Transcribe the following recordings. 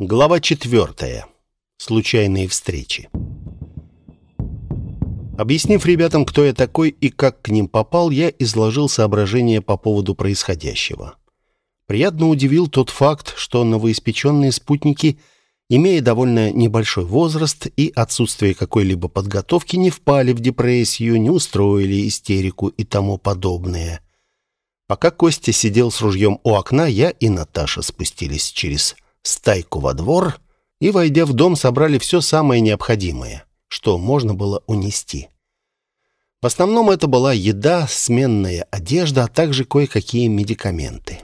Глава четвертая. Случайные встречи. Объяснив ребятам, кто я такой и как к ним попал, я изложил соображения по поводу происходящего. Приятно удивил тот факт, что новоиспеченные спутники, имея довольно небольшой возраст и отсутствие какой-либо подготовки, не впали в депрессию, не устроили истерику и тому подобное. Пока Костя сидел с ружьем у окна, я и Наташа спустились через стайку во двор и, войдя в дом, собрали все самое необходимое, что можно было унести. В основном это была еда, сменная одежда, а также кое-какие медикаменты.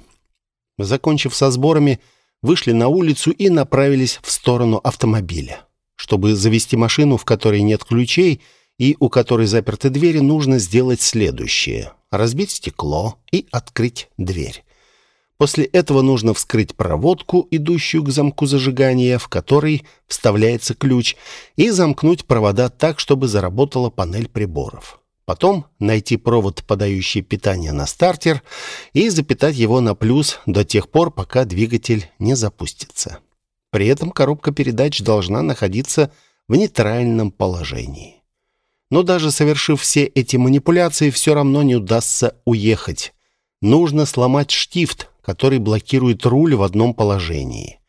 Закончив со сборами, вышли на улицу и направились в сторону автомобиля. Чтобы завести машину, в которой нет ключей и у которой заперты двери, нужно сделать следующее. Разбить стекло и открыть дверь. После этого нужно вскрыть проводку, идущую к замку зажигания, в который вставляется ключ, и замкнуть провода так, чтобы заработала панель приборов. Потом найти провод, подающий питание на стартер, и запитать его на плюс до тех пор, пока двигатель не запустится. При этом коробка передач должна находиться в нейтральном положении. Но даже совершив все эти манипуляции, все равно не удастся уехать. Нужно сломать штифт, который блокирует руль в одном положении.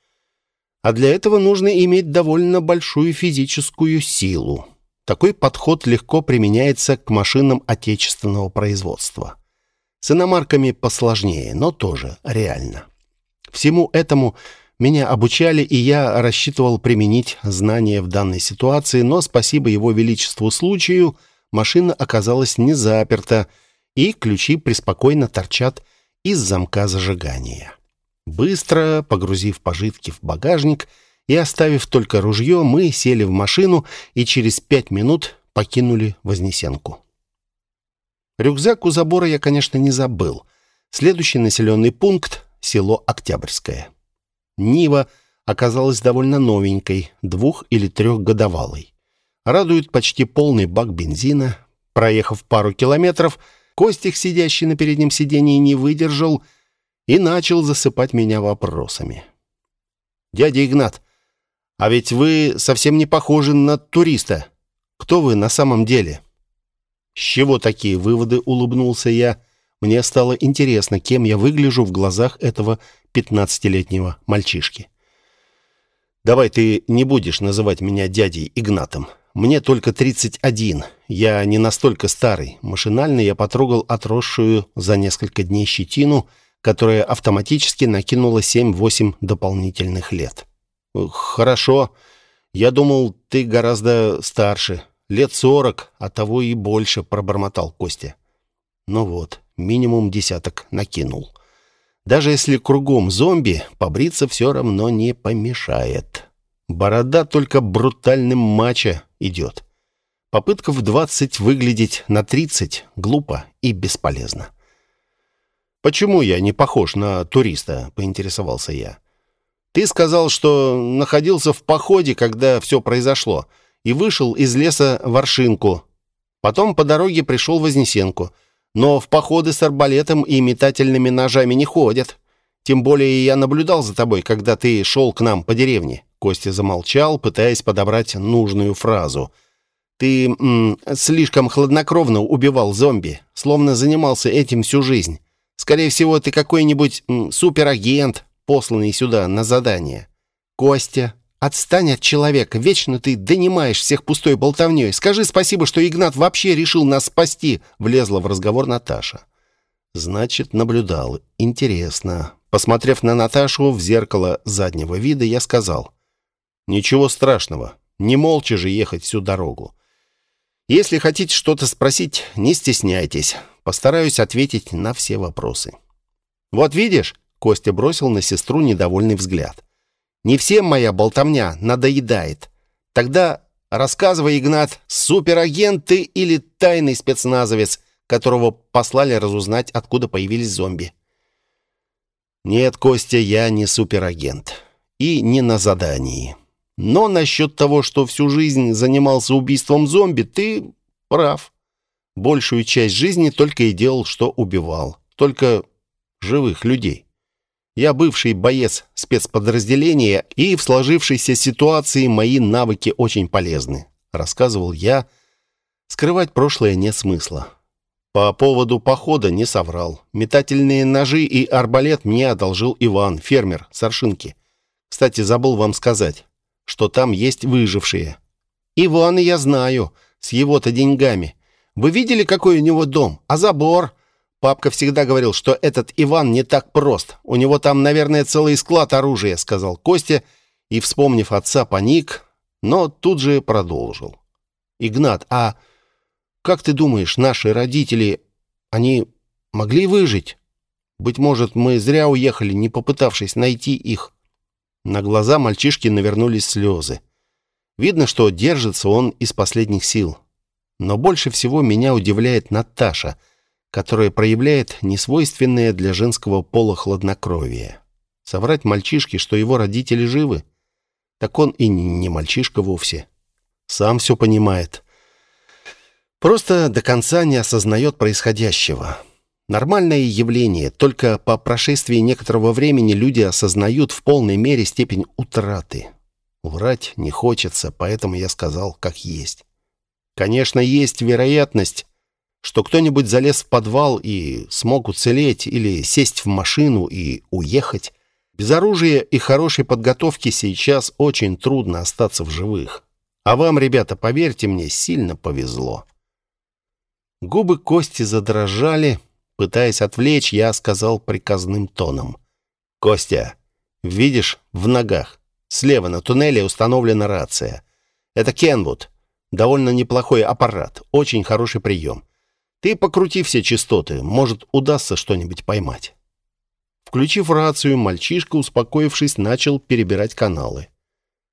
А для этого нужно иметь довольно большую физическую силу. Такой подход легко применяется к машинам отечественного производства. С иномарками посложнее, но тоже реально. Всему этому меня обучали, и я рассчитывал применить знания в данной ситуации, но спасибо его величеству случаю, машина оказалась не заперта, и ключи преспокойно торчат из замка зажигания. Быстро погрузив пожитки в багажник и оставив только ружье, мы сели в машину и через пять минут покинули Вознесенку. Рюкзак у забора я, конечно, не забыл. Следующий населенный пункт — село Октябрьское. Нива оказалась довольно новенькой, двух- или трехгодовалой. Радует почти полный бак бензина. Проехав пару километров — Костик, сидящий на переднем сиденье, не выдержал и начал засыпать меня вопросами. «Дядя Игнат, а ведь вы совсем не похожи на туриста. Кто вы на самом деле?» «С чего такие выводы?» — улыбнулся я. Мне стало интересно, кем я выгляжу в глазах этого пятнадцатилетнего мальчишки. «Давай ты не будешь называть меня дядей Игнатом. Мне только 31. Я не настолько старый. Машинально я потрогал отросшую за несколько дней щетину, которая автоматически накинула 7-8 дополнительных лет. Хорошо. Я думал, ты гораздо старше. Лет 40, а того и больше, пробормотал Костя. Ну вот, минимум десяток накинул. Даже если кругом зомби, побриться все равно не помешает. Борода только брутальным мачо идет. Попытка в 20 выглядеть на 30 глупо и бесполезно. «Почему я не похож на туриста?» — поинтересовался я. «Ты сказал, что находился в походе, когда все произошло, и вышел из леса в Оршинку. Потом по дороге пришел Вознесенку. Но в походы с арбалетом и метательными ножами не ходят. Тем более я наблюдал за тобой, когда ты шел к нам по деревне. Костя замолчал, пытаясь подобрать нужную фразу. «Ты м, слишком хладнокровно убивал зомби, словно занимался этим всю жизнь. Скорее всего, ты какой-нибудь м, суперагент, посланный сюда на задание. Костя, отстань от человека, вечно ты донимаешь всех пустой болтовней. Скажи спасибо, что Игнат вообще решил нас спасти», — влезла в разговор Наташа. «Значит, наблюдал. Интересно». Посмотрев на Наташу в зеркало заднего вида, я сказал. Ничего страшного. Не молча же ехать всю дорогу. Если хотите что-то спросить, не стесняйтесь. Постараюсь ответить на все вопросы. Вот видишь, Костя бросил на сестру недовольный взгляд. Не всем моя болтовня надоедает. Тогда рассказывай, Игнат, суперагент ты или тайный спецназовец, которого послали разузнать, откуда появились зомби? Нет, Костя, я не суперагент. И не на задании. Но насчет того, что всю жизнь занимался убийством зомби, ты прав. Большую часть жизни только и делал, что убивал. Только живых людей. Я бывший боец спецподразделения, и в сложившейся ситуации мои навыки очень полезны», — рассказывал я. Скрывать прошлое нет смысла. По поводу похода не соврал. Метательные ножи и арбалет мне одолжил Иван, фермер с Аршинки. Кстати, забыл вам сказать, что там есть выжившие. Ивана я знаю, с его-то деньгами. Вы видели, какой у него дом? А забор? Папка всегда говорил, что этот Иван не так прост. У него там, наверное, целый склад оружия, сказал Костя и, вспомнив отца, паник, но тут же продолжил. Игнат, а как ты думаешь, наши родители, они могли выжить? Быть может, мы зря уехали, не попытавшись найти их. На глаза мальчишки навернулись слезы. Видно, что держится он из последних сил. Но больше всего меня удивляет Наташа, которая проявляет несвойственное для женского пола хладнокровие. Соврать мальчишке, что его родители живы? Так он и не мальчишка вовсе. Сам все понимает. Просто до конца не осознает происходящего. Нормальное явление, только по прошествии некоторого времени люди осознают в полной мере степень утраты. Врать не хочется, поэтому я сказал, как есть. Конечно, есть вероятность, что кто-нибудь залез в подвал и смог уцелеть или сесть в машину и уехать. Без оружия и хорошей подготовки сейчас очень трудно остаться в живых. А вам, ребята, поверьте мне, сильно повезло. Губы Кости задрожали. Пытаясь отвлечь, я сказал приказным тоном. «Костя, видишь, в ногах. Слева на туннеле установлена рация. Это Кенвуд. Довольно неплохой аппарат. Очень хороший прием. Ты покрути все частоты. Может, удастся что-нибудь поймать». Включив рацию, мальчишка, успокоившись, начал перебирать каналы.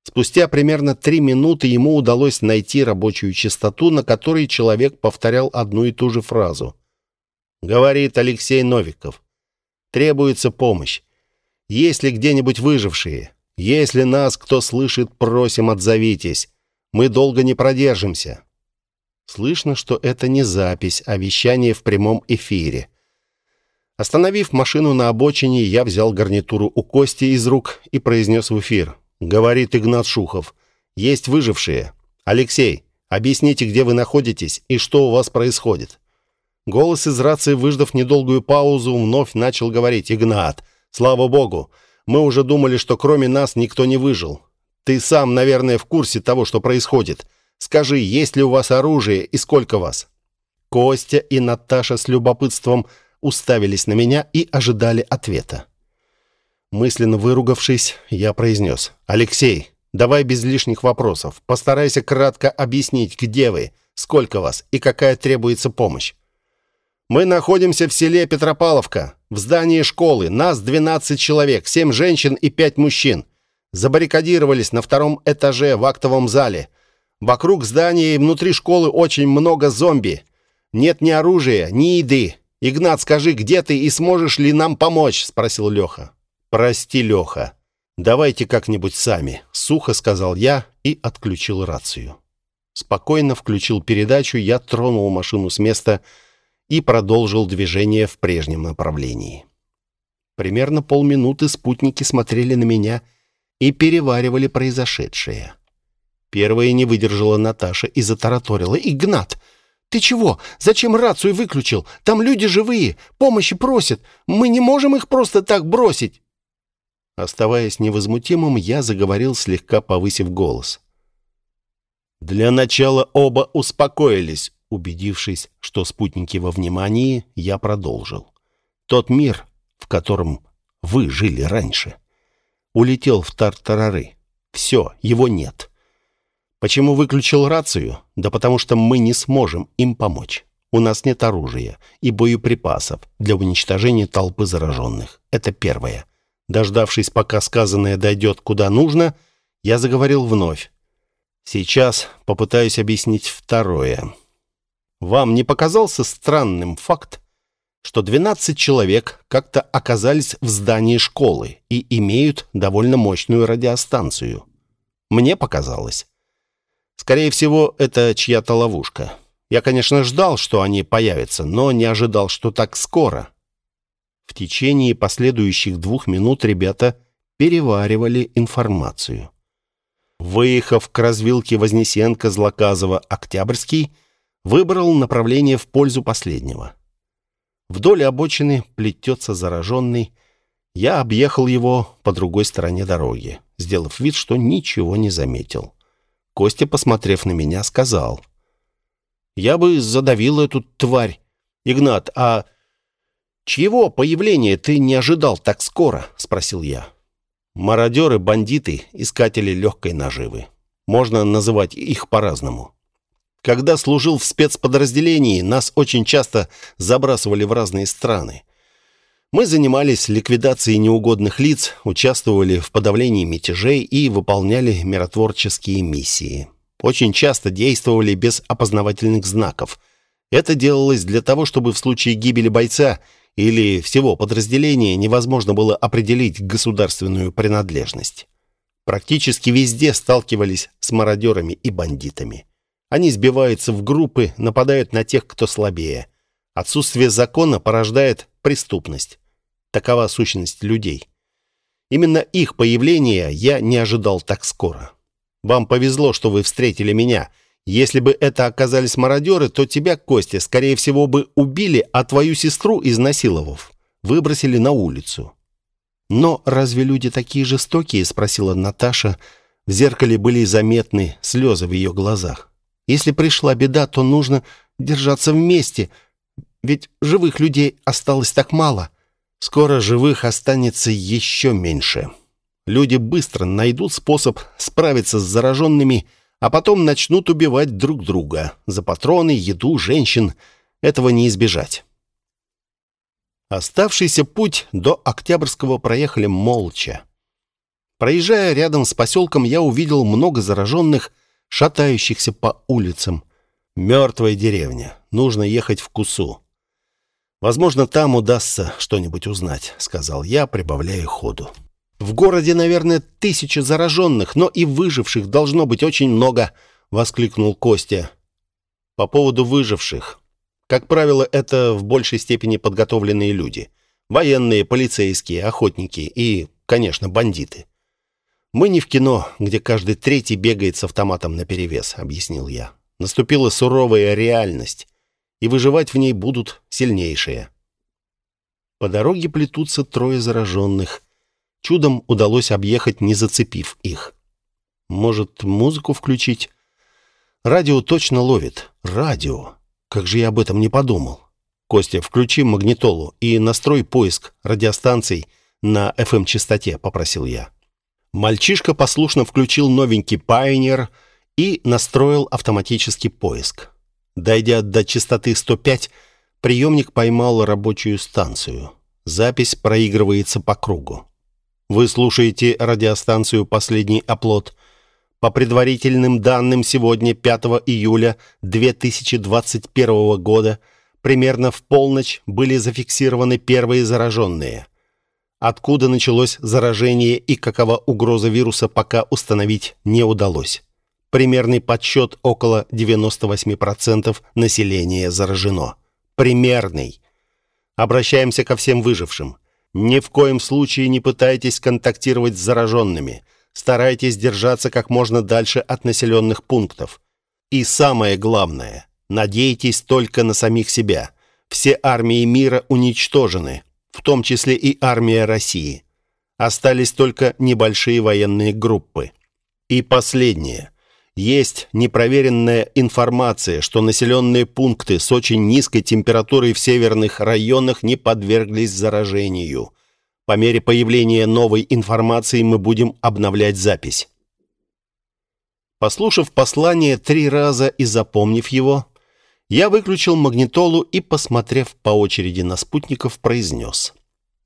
Спустя примерно три минуты ему удалось найти рабочую частоту, на которой человек повторял одну и ту же фразу. Говорит Алексей Новиков. Требуется помощь. Есть ли где-нибудь выжившие? Если нас кто слышит, просим, отзовитесь. Мы долго не продержимся. Слышно, что это не запись, а вещание в прямом эфире. Остановив машину на обочине, я взял гарнитуру у Кости из рук и произнес в эфир. Говорит Игнат Шухов. Есть выжившие. Алексей, объясните, где вы находитесь и что у вас происходит. Голос из рации, выждав недолгую паузу, вновь начал говорить. «Игнат, слава богу, мы уже думали, что кроме нас никто не выжил. Ты сам, наверное, в курсе того, что происходит. Скажи, есть ли у вас оружие и сколько вас?» Костя и Наташа с любопытством уставились на меня и ожидали ответа. Мысленно выругавшись, я произнес. «Алексей, давай без лишних вопросов. Постарайся кратко объяснить, где вы, сколько вас и какая требуется помощь». «Мы находимся в селе Петропавловка, в здании школы. Нас 12 человек, 7 женщин и 5 мужчин. Забаррикадировались на втором этаже в актовом зале. Вокруг здания и внутри школы очень много зомби. Нет ни оружия, ни еды. Игнат, скажи, где ты и сможешь ли нам помочь?» – спросил Леха. «Прости, Леха. Давайте как-нибудь сами», — сухо сказал я и отключил рацию. Спокойно включил передачу, я тронул машину с места и продолжил движение в прежнем направлении. Примерно полминуты спутники смотрели на меня и переваривали произошедшее. Первая не выдержала Наташа и затараторила. «Игнат, ты чего? Зачем рацию выключил? Там люди живые, помощи просят. Мы не можем их просто так бросить». Оставаясь невозмутимым, я заговорил, слегка повысив голос. Для начала оба успокоились. Убедившись, что спутники во внимании, я продолжил. Тот мир, в котором вы жили раньше, улетел в Тартарары. Все, его нет. Почему выключил рацию? Да потому что мы не сможем им помочь. У нас нет оружия и боеприпасов для уничтожения толпы зараженных. Это первое. Дождавшись, пока сказанное дойдет куда нужно, я заговорил вновь. Сейчас попытаюсь объяснить второе. Вам не показался странным факт, что 12 человек как-то оказались в здании школы и имеют довольно мощную радиостанцию? Мне показалось. Скорее всего, это чья-то ловушка. Я, конечно, ждал, что они появятся, но не ожидал, что так скоро. В течение последующих двух минут ребята переваривали информацию. Выехав к развилке Вознесенко-Злаказово-Октябрьский, выбрал направление в пользу последнего. Вдоль обочины плетется зараженный. Я объехал его по другой стороне дороги, сделав вид, что ничего не заметил. Костя, посмотрев на меня, сказал. «Я бы задавил эту тварь. Игнат, а чьего появления ты не ожидал так скоро?» — спросил я. «Мародеры, бандиты, искатели легкой наживы. Можно называть их по-разному. Когда служил в спецподразделении, нас очень часто забрасывали в разные страны. Мы занимались ликвидацией неугодных лиц, участвовали в подавлении мятежей и выполняли миротворческие миссии. Очень часто действовали без опознавательных знаков. Это делалось для того, чтобы в случае гибели бойца или всего подразделения невозможно было определить государственную принадлежность. Практически везде сталкивались с мародерами и бандитами. Они сбиваются в группы, нападают на тех, кто слабее. Отсутствие закона порождает преступность. Такова сущность людей. Именно их появление я не ожидал так скоро. Вам повезло, что вы встретили меня. Если бы это оказались мародеры, то тебя, Костя, скорее всего бы убили, а твою сестру, изнасиловав, выбросили на улицу. «Но разве люди такие жестокие?» — спросила Наташа. В зеркале были заметны слезы в ее глазах. Если пришла беда, то нужно держаться вместе, ведь живых людей осталось так мало. Скоро живых останется еще меньше. Люди быстро найдут способ справиться с зараженными, а потом начнут убивать друг друга. За патроны, еду, женщин. Этого не избежать. Оставшийся путь до Октябрьского проехали молча. Проезжая рядом с поселком, я увидел много зараженных, шатающихся по улицам. Мертвая деревня. Нужно ехать в Кусу. Возможно, там удастся что-нибудь узнать, сказал я, прибавляя ходу. В городе, наверное, тысячи зараженных, но и выживших должно быть очень много, воскликнул Костя. По поводу выживших. Как правило, это в большей степени подготовленные люди. Военные, полицейские, охотники и, конечно, бандиты. «Мы не в кино, где каждый третий бегает с автоматом наперевес», — объяснил я. «Наступила суровая реальность, и выживать в ней будут сильнейшие». По дороге плетутся трое зараженных. Чудом удалось объехать, не зацепив их. Может, музыку включить? Радио точно ловит. Радио. Как же я об этом не подумал. Костя, включи магнитолу и настрой поиск радиостанций на FM-частоте, попросил я. Мальчишка послушно включил новенький Pioneer и настроил автоматический поиск. Дойдя до частоты 105, приемник поймал рабочую станцию. Запись проигрывается по кругу. Вы слушаете радиостанцию «Последний оплот». По предварительным данным, сегодня, 5 июля 2021 года, примерно в полночь были зафиксированы первые зараженные – Откуда началось заражение и какова угроза вируса, пока установить не удалось. Примерный подсчет около 98% населения заражено. Примерный. Обращаемся ко всем выжившим. Ни в коем случае не пытайтесь контактировать с зараженными. Старайтесь держаться как можно дальше от населенных пунктов. И самое главное, надейтесь только на самих себя. Все армии мира уничтожены, в том числе и армия России. Остались только небольшие военные группы. И последнее. Есть непроверенная информация, что населенные пункты с очень низкой температурой в северных районах не подверглись заражению. По мере появления новой информации мы будем обновлять запись. Послушав послание три раза и запомнив его, я выключил магнитолу и, посмотрев по очереди на спутников, произнес.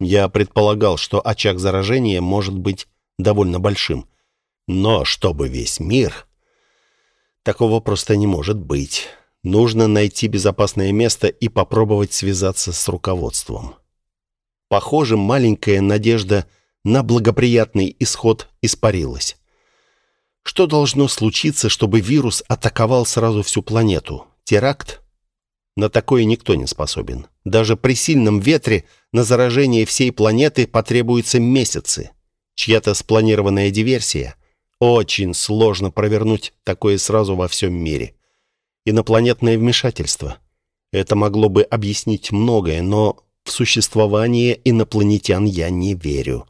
Я предполагал, что очаг заражения может быть довольно большим. Но чтобы весь мир... Такого просто не может быть. Нужно найти безопасное место и попробовать связаться с руководством. Похоже, маленькая надежда на благоприятный исход испарилась. Что должно случиться, чтобы вирус атаковал сразу всю планету? Теракт? На такое никто не способен. Даже при сильном ветре на заражение всей планеты потребуются месяцы. Чья-то спланированная диверсия. Очень сложно провернуть такое сразу во всем мире. Инопланетное вмешательство. Это могло бы объяснить многое, но в существование инопланетян я не верю.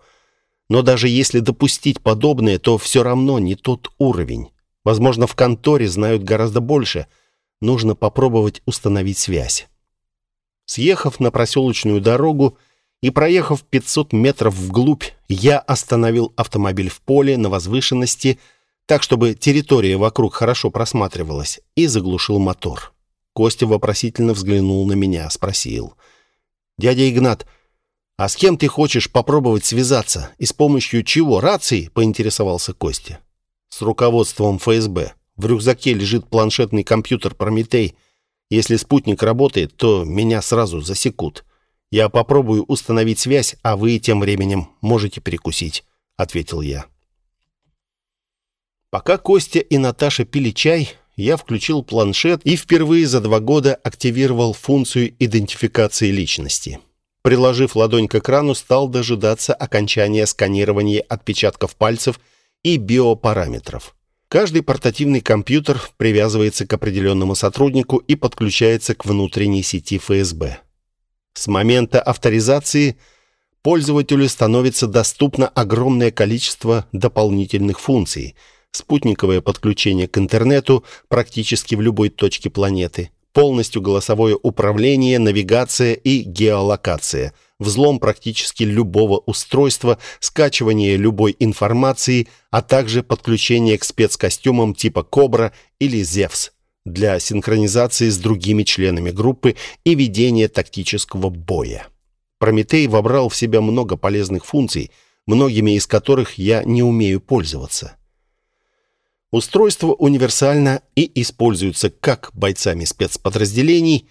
Но даже если допустить подобное, то все равно не тот уровень. Возможно, в конторе знают гораздо больше. Нужно попробовать установить связь. Съехав на проселочную дорогу и проехав 500 метров вглубь, я остановил автомобиль в поле на возвышенности, так, чтобы территория вокруг хорошо просматривалась, и заглушил мотор. Костя вопросительно взглянул на меня, спросил. «Дядя Игнат, а с кем ты хочешь попробовать связаться? И с помощью чего? Рации?» — поинтересовался Костя. «С руководством ФСБ. В рюкзаке лежит планшетный компьютер «Прометей». Если спутник работает, то меня сразу засекут. Я попробую установить связь, а вы тем временем можете перекусить», — ответил я. Пока Костя и Наташа пили чай, я включил планшет и впервые за два года активировал функцию идентификации личности. Приложив ладонь к экрану, стал дожидаться окончания сканирования отпечатков пальцев и биопараметров. Каждый портативный компьютер привязывается к определенному сотруднику и подключается к внутренней сети ФСБ. С момента авторизации пользователю становится доступно огромное количество дополнительных функций – спутниковое подключение к интернету практически в любой точке планеты, полностью голосовое управление, навигация и геолокация, взлом практически любого устройства, скачивание любой информации, а также подключение к спецкостюмам типа «Кобра» или «Зевс» для синхронизации с другими членами группы и ведения тактического боя. Прометей вобрал в себя много полезных функций, многими из которых я не умею пользоваться. Устройство универсально и используется как бойцами спецподразделений,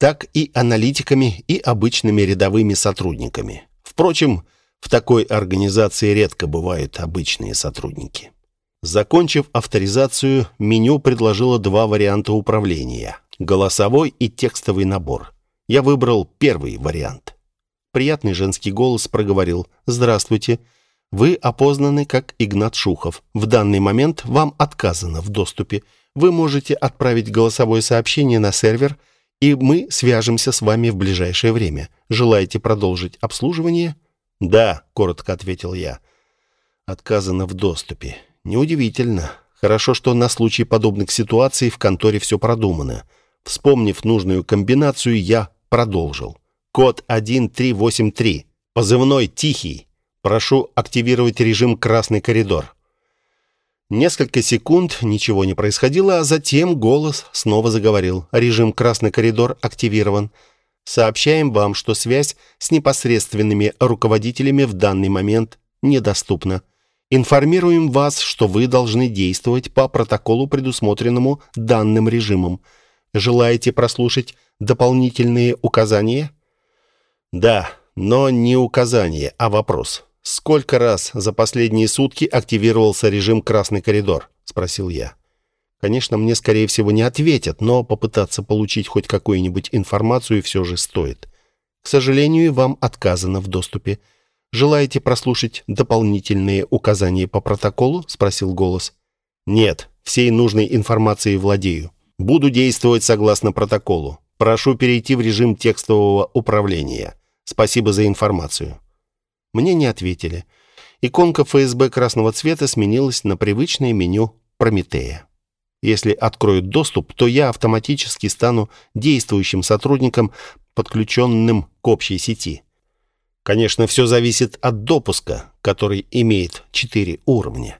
так и аналитиками и обычными рядовыми сотрудниками. Впрочем, в такой организации редко бывают обычные сотрудники. Закончив авторизацию, меню предложило два варианта управления – голосовой и текстовый набор. Я выбрал первый вариант. Приятный женский голос проговорил «Здравствуйте». Вы опознаны как Игнат Шухов. В данный момент вам отказано в доступе. Вы можете отправить голосовое сообщение на сервер, и мы свяжемся с вами в ближайшее время. Желаете продолжить обслуживание? Да, коротко ответил я. Отказано в доступе. Неудивительно. Хорошо, что на случай подобных ситуаций в конторе все продумано. Вспомнив нужную комбинацию, я продолжил. Код 1383. Позывной «Тихий». Прошу активировать режим «Красный коридор». Несколько секунд ничего не происходило, а затем голос снова заговорил. Режим «Красный коридор» активирован. Сообщаем вам, что связь с непосредственными руководителями в данный момент недоступна. Информируем вас, что вы должны действовать по протоколу, предусмотренному данным режимом. Желаете прослушать дополнительные указания? Да, но не указания, а вопрос. «Сколько раз за последние сутки активировался режим «Красный коридор»?» — спросил я. Конечно, мне, скорее всего, не ответят, но попытаться получить хоть какую-нибудь информацию все же стоит. К сожалению, вам отказано в доступе. Желаете прослушать дополнительные указания по протоколу? спросил голос. Нет, всей нужной информацией владею. Буду действовать согласно протоколу. Прошу перейти в режим текстового управления. Спасибо за информацию. Мне не ответили. Иконка ФСБ красного цвета сменилась на привычное меню Прометея. Если откроют доступ, то я автоматически стану действующим сотрудником, подключенным к общей сети. Конечно, все зависит от допуска, который имеет четыре уровня.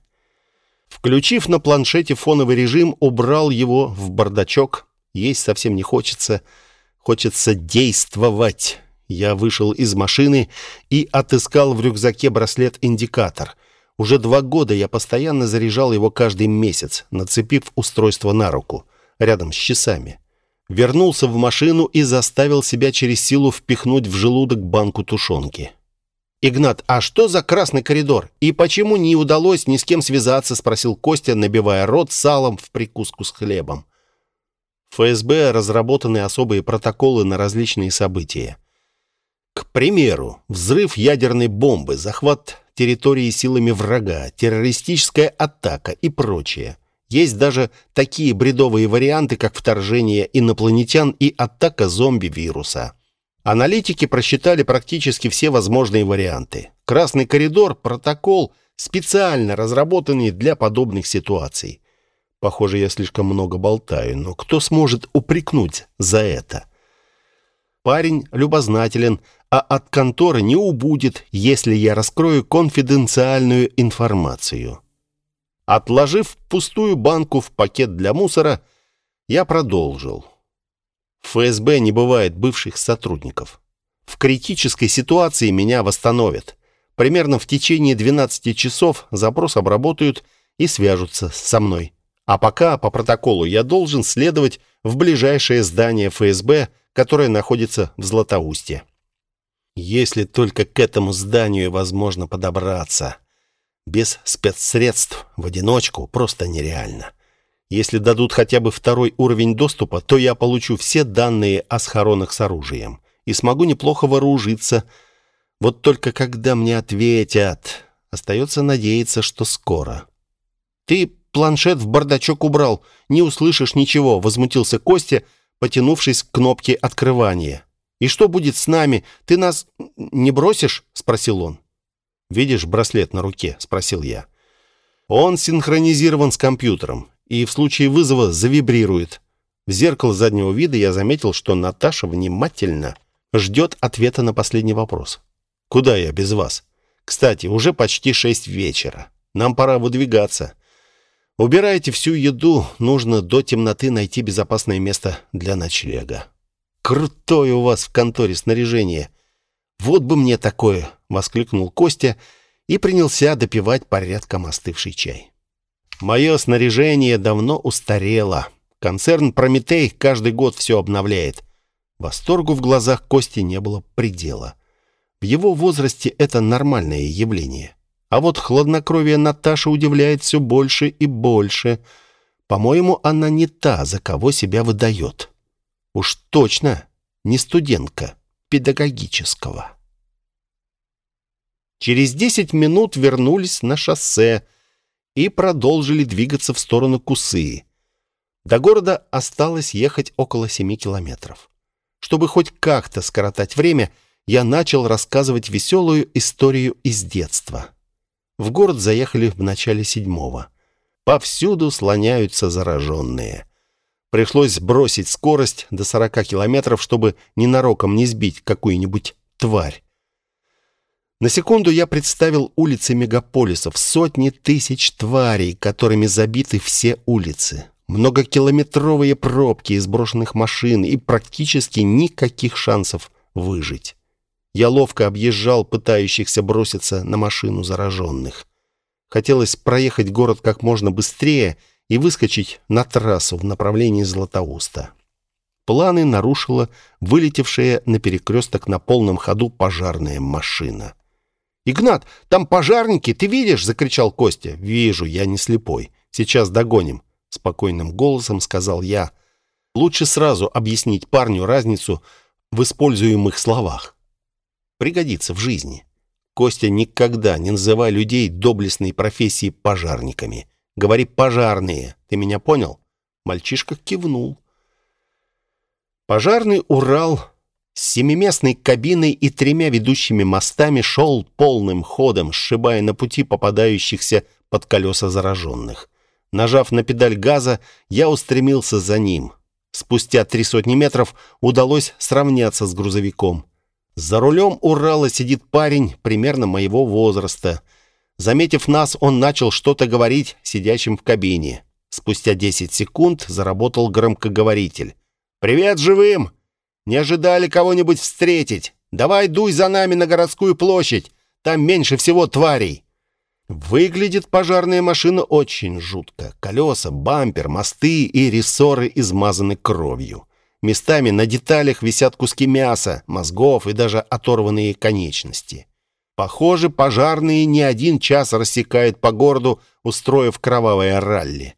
Включив на планшете фоновый режим, убрал его в бардачок. Есть совсем не хочется. Хочется действовать. Я вышел из машины и отыскал в рюкзаке браслет-индикатор. Уже два года я постоянно заряжал его каждый месяц, нацепив устройство на руку, рядом с часами. Вернулся в машину и заставил себя через силу впихнуть в желудок банку тушенки. «Игнат, а что за красный коридор? И почему не удалось ни с кем связаться?» — спросил Костя, набивая рот салом в прикуску с хлебом. В ФСБ разработаны особые протоколы на различные события. К примеру, взрыв ядерной бомбы, захват территории силами врага, террористическая атака и прочее. Есть даже такие бредовые варианты, как вторжение инопланетян и атака зомби-вируса. Аналитики просчитали практически все возможные варианты. Красный коридор – протокол, специально разработанный для подобных ситуаций. Похоже, я слишком много болтаю, но кто сможет упрекнуть за это? Парень любознателен, а от конторы не убудет, если я раскрою конфиденциальную информацию. Отложив пустую банку в пакет для мусора, я продолжил. В ФСБ не бывает бывших сотрудников. В критической ситуации меня восстановят. Примерно в течение 12 часов запрос обработают и свяжутся со мной. А пока по протоколу я должен следовать в ближайшее здание ФСБ, которое находится в Златоусте. Если только к этому зданию возможно подобраться. Без спецсредств в одиночку просто нереально. Если дадут хотя бы второй уровень доступа, то я получу все данные о схоронах с оружием и смогу неплохо вооружиться. Вот только когда мне ответят, остается надеяться, что скоро. «Ты планшет в бардачок убрал, не услышишь ничего», — возмутился Костя, потянувшись к кнопке открывания. «И что будет с нами? Ты нас не бросишь?» — спросил он. «Видишь браслет на руке?» — спросил я. «Он синхронизирован с компьютером и в случае вызова завибрирует. В зеркало заднего вида я заметил, что Наташа внимательно ждет ответа на последний вопрос. «Куда я без вас?» «Кстати, уже почти шесть вечера. Нам пора выдвигаться. Убирайте всю еду, нужно до темноты найти безопасное место для ночлега». «Крутое у вас в конторе снаряжение!» «Вот бы мне такое!» — воскликнул Костя и принялся допивать порядком остывший чай. Мое снаряжение давно устарело. Концерн «Прометей» каждый год все обновляет. Восторгу в глазах Кости не было предела. В его возрасте это нормальное явление. А вот хладнокровие Наташи удивляет все больше и больше. По-моему, она не та, за кого себя выдает. Уж точно не студентка педагогического. Через десять минут вернулись на шоссе – и продолжили двигаться в сторону Кусы. До города осталось ехать около семи километров. Чтобы хоть как-то скоротать время, я начал рассказывать веселую историю из детства. В город заехали в начале седьмого. Повсюду слоняются зараженные. Пришлось сбросить скорость до 40 километров, чтобы ненароком не сбить какую-нибудь тварь. На секунду я представил улицы мегаполисов, сотни тысяч тварей, которыми забиты все улицы. Многокилометровые пробки из брошенных машин и практически никаких шансов выжить. Я ловко объезжал пытающихся броситься на машину зараженных. Хотелось проехать город как можно быстрее и выскочить на трассу в направлении Златоуста. Планы нарушила вылетевшая на перекресток на полном ходу пожарная машина. «Игнат, там пожарники, ты видишь?» — закричал Костя. «Вижу, я не слепой. Сейчас догоним», — спокойным голосом сказал я. «Лучше сразу объяснить парню разницу в используемых словах. Пригодится в жизни». Костя, никогда не называй людей доблестной профессии пожарниками. Говори «пожарные». Ты меня понял?» Мальчишка кивнул. Пожарный Урал с семиместной кабиной и тремя ведущими мостами шел полным ходом, сшибая на пути попадающихся под колеса зараженных. Нажав на педаль газа, я устремился за ним. Спустя три сотни метров удалось сравняться с грузовиком. За рулем Урала сидит парень примерно моего возраста. Заметив нас, он начал что-то говорить сидящим в кабине. Спустя 10 секунд заработал громкоговоритель. «Привет живым! Не ожидали кого-нибудь встретить. Давай дуй за нами на городскую площадь. Там меньше всего тварей. Выглядит пожарная машина очень жутко. Колеса, бампер, мосты и рессоры измазаны кровью. Местами на деталях висят куски мяса, мозгов и даже оторванные конечности. Похоже, пожарные не один час рассекают по городу, устроив кровавое ралли.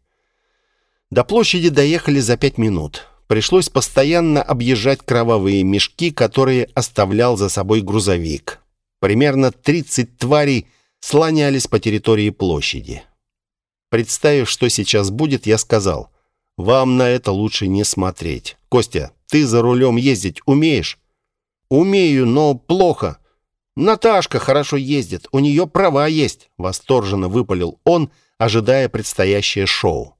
До площади доехали за пять минут. пришлось постоянно объезжать кровавые мешки, которые оставлял за собой грузовик. Примерно 30 тварей слонялись по территории площади. Представив, что сейчас будет, я сказал, «Вам на это лучше не смотреть. Костя, ты за рулем ездить умеешь?» «Умею, но плохо. Наташка хорошо ездит, у нее права есть», — восторженно выпалил он, ожидая предстоящее шоу.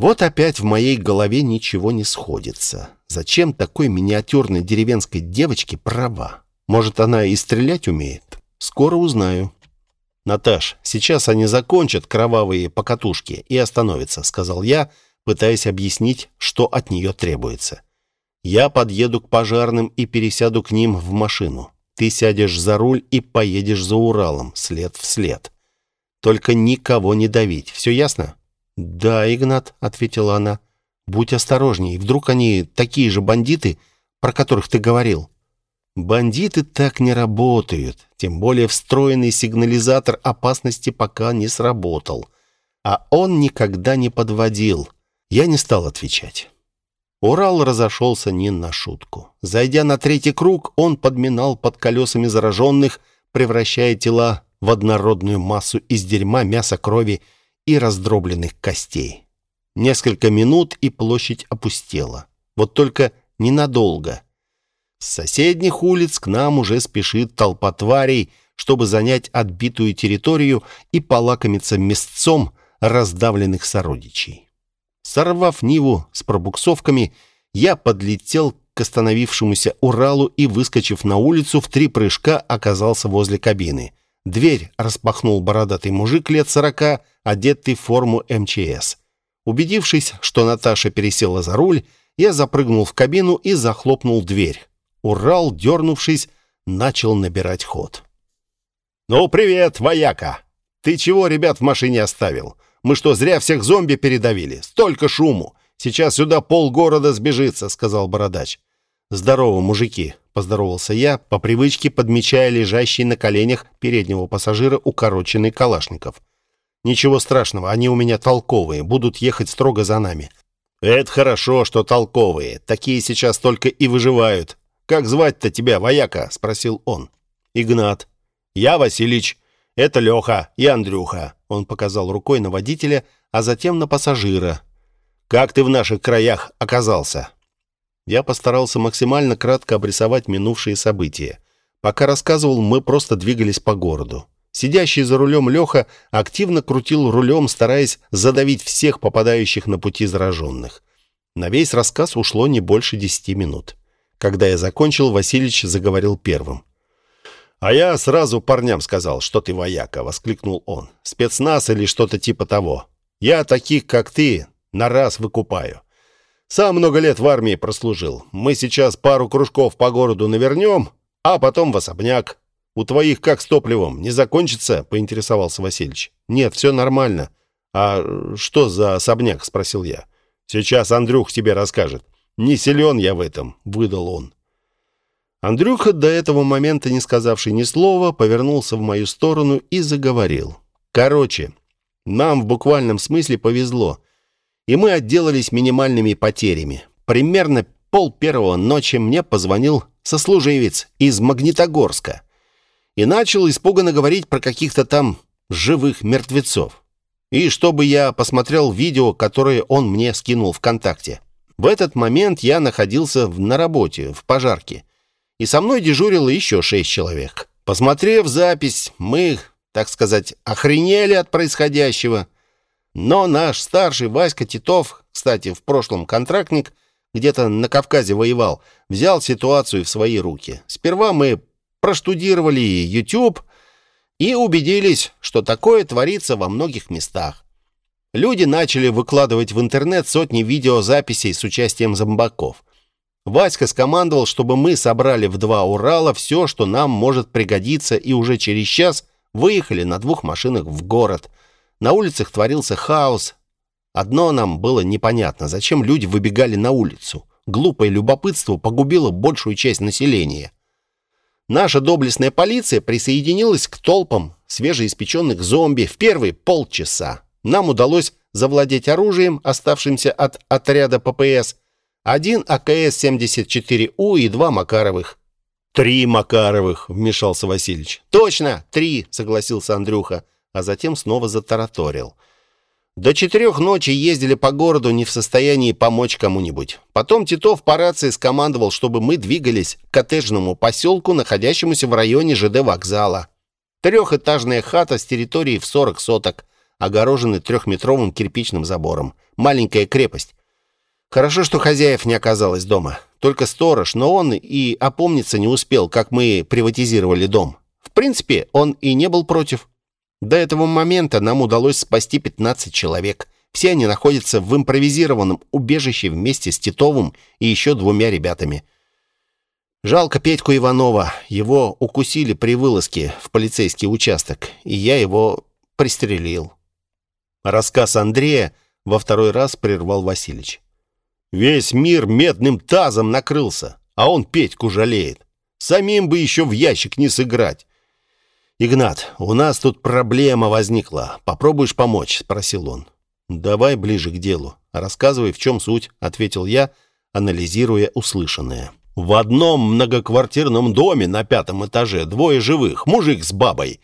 Вот опять в моей голове ничего не сходится. Зачем такой миниатюрной деревенской девочке права? Может, она и стрелять умеет? Скоро узнаю. «Наташ, сейчас они закончат кровавые покатушки и остановятся», — сказал я, пытаясь объяснить, что от нее требуется. Я подъеду к пожарным и пересяду к ним в машину. Ты сядешь за руль и поедешь за Уралом, след в след. Только никого не давить. Все ясно?» «Да, Игнат», — ответила она. «Будь осторожней. Вдруг они такие же бандиты, про которых ты говорил?» «Бандиты так не работают. Тем более встроенный сигнализатор опасности пока не сработал. А он никогда не подводил. Я не стал отвечать. Урал разошелся не на шутку. Зайдя на третий круг, он подминал под колесами зараженных, превращая тела в однородную массу из дерьма, мяса, крови и раздробленных костей. Несколько минут, и площадь опустела. Вот только ненадолго. С соседних улиц к нам уже спешит толпа тварей, чтобы занять отбитую территорию и полакомиться мясцом раздавленных сородичей. Сорвав Ниву с пробуксовками, я подлетел к остановившемуся Уралу и, выскочив на улицу, в три прыжка оказался возле кабины. Дверь распахнул бородатый мужик лет сорока, одетый в форму МЧС. Убедившись, что Наташа пересела за руль, я запрыгнул в кабину и захлопнул дверь. Урал, дернувшись, начал набирать ход. «Ну, привет, вояка! Ты чего ребят в машине оставил? Мы что, зря всех зомби передавили? Столько шуму! Сейчас сюда полгорода сбежится», — сказал бородач. «Здорово, мужики», — поздоровался я, по привычке подмечая лежащий на коленях переднего пассажира укороченный калашников. «Ничего страшного, они у меня толковые, будут ехать строго за нами». «Это хорошо, что толковые. Такие сейчас только и выживают. Как звать-то тебя, вояка?» — спросил он. «Игнат». «Я Василич. Это Леха и Андрюха. Он показал рукой на водителя, а затем на пассажира. «Как ты в наших краях оказался?» Я постарался максимально кратко обрисовать минувшие события. Пока рассказывал, мы просто двигались по городу. Сидящий за рулем Леха активно крутил рулем, стараясь задавить всех попадающих на пути зараженных. На весь рассказ ушло не больше десяти минут. Когда я закончил, Васильевич заговорил первым. «А я сразу парням сказал, что ты вояка», — воскликнул он. «Спецназ или что-то типа того. Я таких, как ты, на раз выкупаю. Сам много лет в армии прослужил. Мы сейчас пару кружков по городу навернем, а потом в особняк. У твоих как с топливом? Не закончится?» — поинтересовался Васильевич. «Нет, все нормально». «А что за особняк?» — спросил я. «Сейчас Андрюх тебе расскажет. Не силен я в этом», — выдал он. Андрюха, до этого момента не сказавший ни слова, повернулся в мою сторону и заговорил. «Короче, нам в буквальном смысле повезло, и мы отделались минимальными потерями. Примерно пол первого ночи мне позвонил сослуживец из Магнитогорска и начал испуганно говорить про каких-то там живых мертвецов. И чтобы я посмотрел видео, которое он мне скинул ВКонтакте. В этот момент я находился на работе, в пожарке, и со мной дежурило еще шесть человек. Посмотрев запись, мы, так сказать, охренели от происходящего. Но наш старший Васька Титов, кстати, в прошлом контрактник, где-то на Кавказе воевал, взял ситуацию в свои руки. Сперва мы проштудировали YouTube и убедились, что такое творится во многих местах. Люди начали выкладывать в интернет сотни видеозаписей с участием зомбаков. Васька скомандовал, чтобы мы собрали в два Урала все, что нам может пригодиться, и уже через час выехали на двух машинах в город. На улицах творился хаос. Одно нам было непонятно, зачем люди выбегали на улицу. Глупое любопытство погубило большую часть населения. Наша доблестная полиция присоединилась к толпам свежеиспеченных зомби в первые полчаса. Нам удалось завладеть оружием, оставшимся от отряда ППС, Один АКС-74У и два Макаровых». «Три Макаровых», — вмешался Васильевич. «Точно, три», — согласился Андрюха, а затем снова затараторил. До четырех ночи ездили по городу не в состоянии помочь кому-нибудь. Потом Титов по рации скомандовал, чтобы мы двигались к коттеджному поселку, находящемуся в районе ЖД вокзала. Трехэтажная хата с территорией в 40 соток, огороженный трехметровым кирпичным забором. Маленькая крепость. Хорошо, что хозяев не оказалось дома. Только сторож, но он и опомниться не успел, как мы приватизировали дом. В принципе, он и не был против. До этого момента нам удалось спасти 15 человек. Все они находятся в импровизированном убежище вместе с Титовым и еще двумя ребятами. Жалко Петьку Иванова. Его укусили при вылазке в полицейский участок, и я его пристрелил. Рассказ Андрея во второй раз прервал Васильевич. Весь мир медным тазом накрылся, а он Петьку жалеет. Самим бы еще в ящик не сыграть. «Игнат, у нас тут проблема возникла. Попробуешь помочь?» — спросил он. «Давай ближе к делу. Рассказывай, в чем суть», — ответил я, анализируя услышанное. «В одном многоквартирном доме на пятом этаже двое живых, мужик с бабой.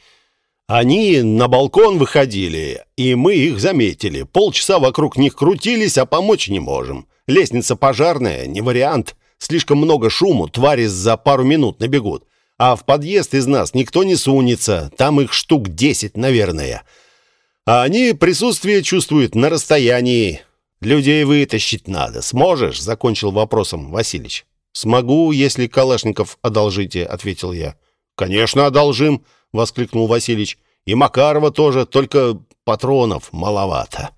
Они на балкон выходили, и мы их заметили. Полчаса вокруг них крутились, а помочь не можем. Лестница пожарная, не вариант. Слишком много шуму, твари за пару минут набегут а в подъезд из нас никто не сунется, там их штук десять, наверное. А они присутствие чувствуют на расстоянии. Людей вытащить надо. Сможешь?» — закончил вопросом Василич. «Смогу, если Калашников одолжите», — ответил я. «Конечно, одолжим», — воскликнул Василич. «И Макарова тоже, только патронов маловато».